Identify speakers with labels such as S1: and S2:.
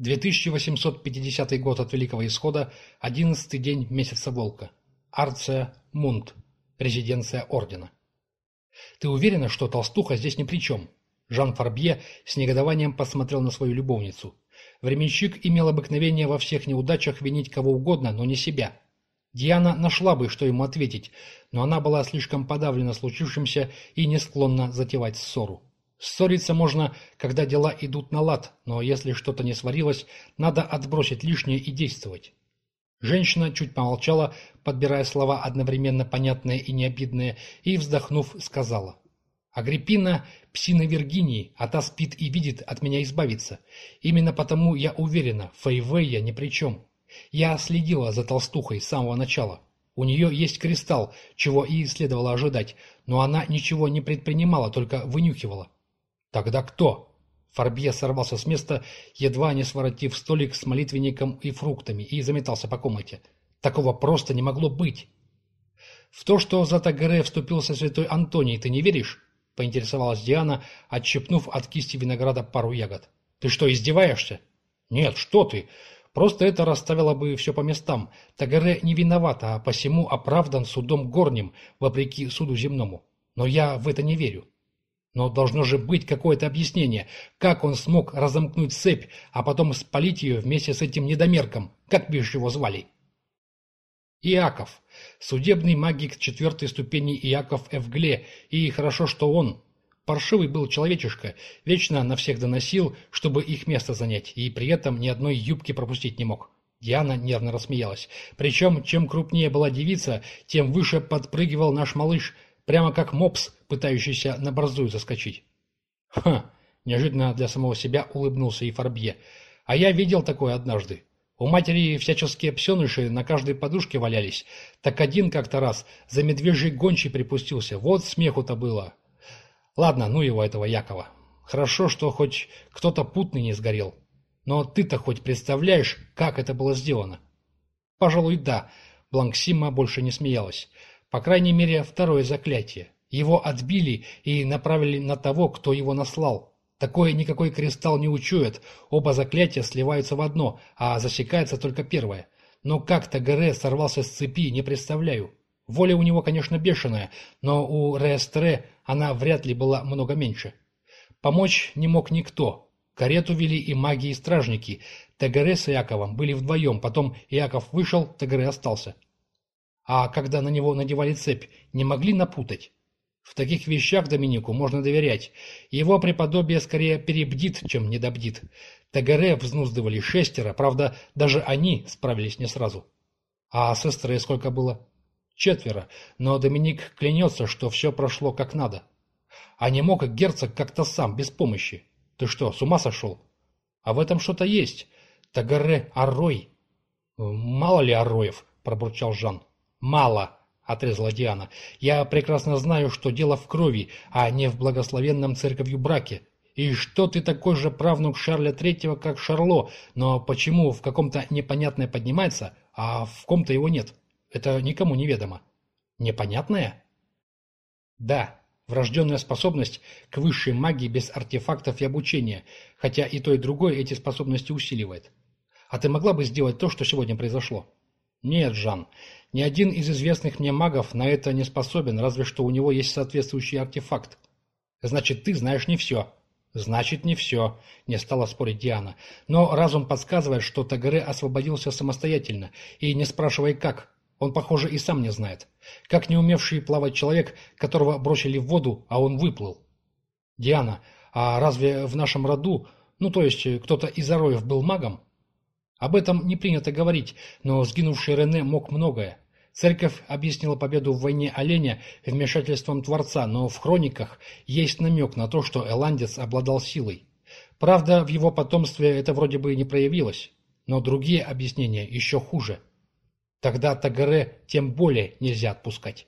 S1: 2850 год от Великого Исхода, 11 день месяца Волка. Арция Мунт, резиденция Ордена. «Ты уверена, что толстуха здесь ни при чем?» Жан Фарбье с негодованием посмотрел на свою любовницу. Временщик имел обыкновение во всех неудачах винить кого угодно, но не себя. Диана нашла бы, что ему ответить, но она была слишком подавлена случившимся и не склонна затевать ссору. Ссориться можно, когда дела идут на лад, но если что-то не сварилось, надо отбросить лишнее и действовать. Женщина чуть помолчала, подбирая слова одновременно понятные и необидные, и, вздохнув, сказала. «Агриппина – псина Виргинии, а та спит и видит от меня избавиться. Именно потому я уверена, Фейвея ни при чем. Я следила за толстухой с самого начала. У нее есть кристалл, чего и следовало ожидать, но она ничего не предпринимала, только вынюхивала. «Тогда кто?» Фарбье сорвался с места, едва не своротив столик с молитвенником и фруктами, и заметался по комнате. Такого просто не могло быть. «В то, что за Тагере вступился святой Антоний, ты не веришь?» — поинтересовалась Диана, отщепнув от кисти винограда пару ягод. «Ты что, издеваешься?» «Нет, что ты! Просто это расставило бы все по местам. Тагере не виноват, а посему оправдан судом горним, вопреки суду земному. Но я в это не верю. Но должно же быть какое-то объяснение, как он смог разомкнуть цепь, а потом спалить ее вместе с этим недомерком, как бишь его звали. Иаков. Судебный магик четвертой ступени Иаков Эвгле, и хорошо, что он. Паршивый был человечишка, вечно на всех доносил, чтобы их место занять, и при этом ни одной юбки пропустить не мог. Диана нервно рассмеялась. Причем, чем крупнее была девица, тем выше подпрыгивал наш малыш – Прямо как мопс, пытающийся на борзую заскочить. Ха! Неожиданно для самого себя улыбнулся и Фарбье. А я видел такое однажды. У матери всяческие псеныши на каждой подушке валялись. Так один как-то раз за медвежий гончий припустился. Вот смеху-то было. Ладно, ну его этого Якова. Хорошо, что хоть кто-то путный не сгорел. Но ты-то хоть представляешь, как это было сделано? Пожалуй, да. Бланксима больше не смеялась. По крайней мере, второе заклятие. Его отбили и направили на того, кто его наслал. Такое никакой кристалл не учует, оба заклятия сливаются в одно, а засекается только первое. Но как Тагаре сорвался с цепи, не представляю. Воля у него, конечно, бешеная, но у Реестре она вряд ли была много меньше. Помочь не мог никто. Карету вели и маги, и стражники. Тагаре с Иаковом были вдвоем, потом Иаков вышел, Тагаре остался а когда на него надевали цепь, не могли напутать. В таких вещах Доминику можно доверять. Его преподобие скорее перебдит, чем недобдит. Тагаре взнуздывали шестеро, правда, даже они справились не сразу. А сестры сколько было? Четверо, но Доминик клянется, что все прошло как надо. А не мог герцог как-то сам, без помощи. Ты что, с ума сошел? А в этом что-то есть. Тагаре Аррой. Мало ли Арроев, пробурчал Жан. «Мало», — отрезала Диана. «Я прекрасно знаю, что дело в крови, а не в благословенном церковью браке. И что ты такой же правнук Шарля Третьего, как Шарло, но почему в каком-то непонятное поднимается, а в ком-то его нет? Это никому не ведомо». «Непонятное?» «Да, врожденная способность к высшей магии без артефактов и обучения, хотя и то, и другое эти способности усиливает. А ты могла бы сделать то, что сегодня произошло?» «Нет, Жан, ни один из известных мне магов на это не способен, разве что у него есть соответствующий артефакт. Значит, ты знаешь не все». «Значит, не все», — не стала спорить Диана. «Но разум подсказывает, что Тагаре освободился самостоятельно, и не спрашивай как. Он, похоже, и сам не знает. Как не умевший плавать человек, которого бросили в воду, а он выплыл». «Диана, а разве в нашем роду, ну, то есть кто-то из Ароев был магом?» Об этом не принято говорить, но сгинувший Рене мог многое. Церковь объяснила победу в войне оленя вмешательством Творца, но в хрониках есть намек на то, что Эландец обладал силой. Правда, в его потомстве это вроде бы не проявилось, но другие объяснения еще хуже. Тогда Тагаре тем более нельзя отпускать.